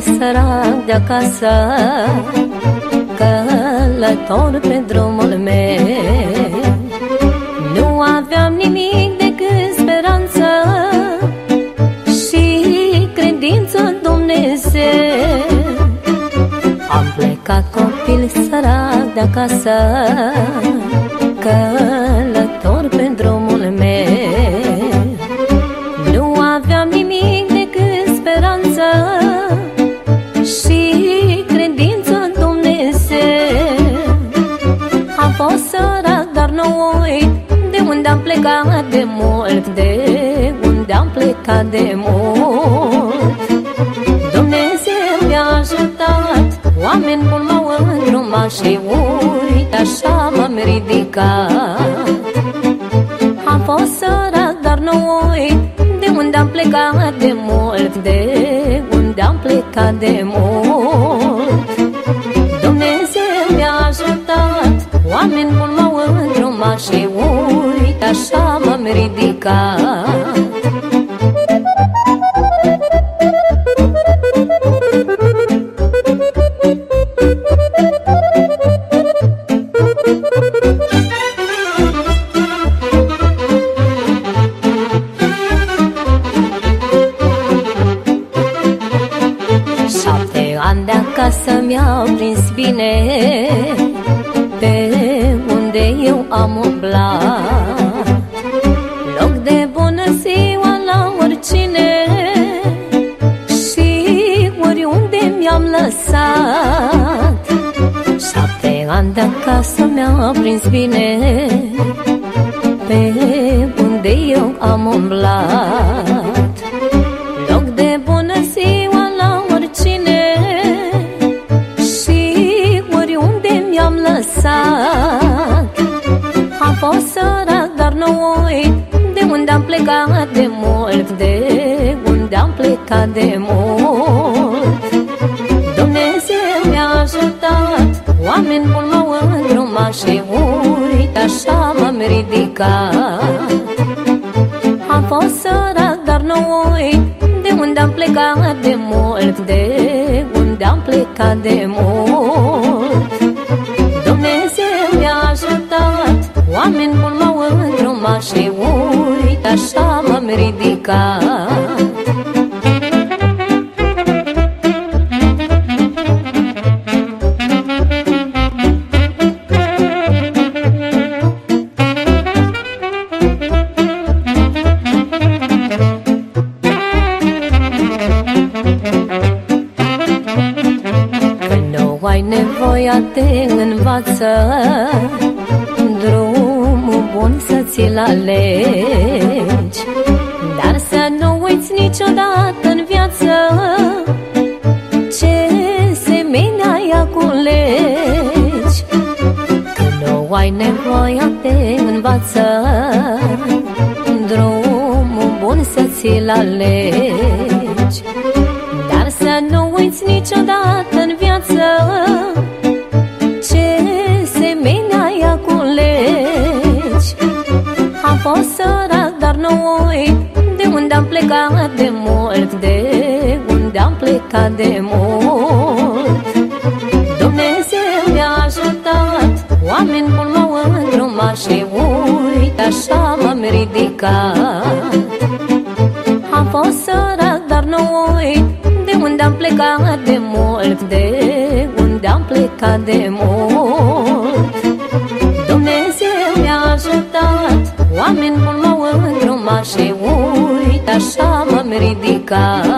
sărac de acasă Călător pe drumul meu de acasă Călător pe drumul meu. Nu aveam nimic decât speranță am plecat de mult, de unde am plecat de mult și uite așa m-am ridicat. Am fost sărat, dar nu uit de unde am plecat de mult, de unde am plecat de mult. Dumnezeu mi-a ajutat, oameni buni m-au îndrumat și uite așa m-am ridicat mi-au prins bine. Pe unde eu am umblat? Lăsat? Șapte ani de acasă mi-a prins bine. Pe unde eu am umblat fost sărac, dar nu uit De unde am plecat de mult De unde am plecat de mult. Oameni buni m-au îndrumat și uite așa m-am ridicat. Am fost sărac, dar nu uit De unde am plecat de mult De unde am plecat de mult ridicat ai nevoia te învață Drumul bun să ți-l alegi ai nevoia te învață Drumul bun să ți-l alegi. Dar să nu uiți niciodată în viață Ce semeni ai aculegi Am fost sărac, dar nu uit De unde am plecat de mult De unde am plecat de mult Și uite așa m-am ridicat. Am fost sărac, dar nu uit unde am plecat de mult De unde am plecat de mult. Dumnezeu mi-a ajutat Oameni buni m-au îndrumat Și uite așa m-am ridicat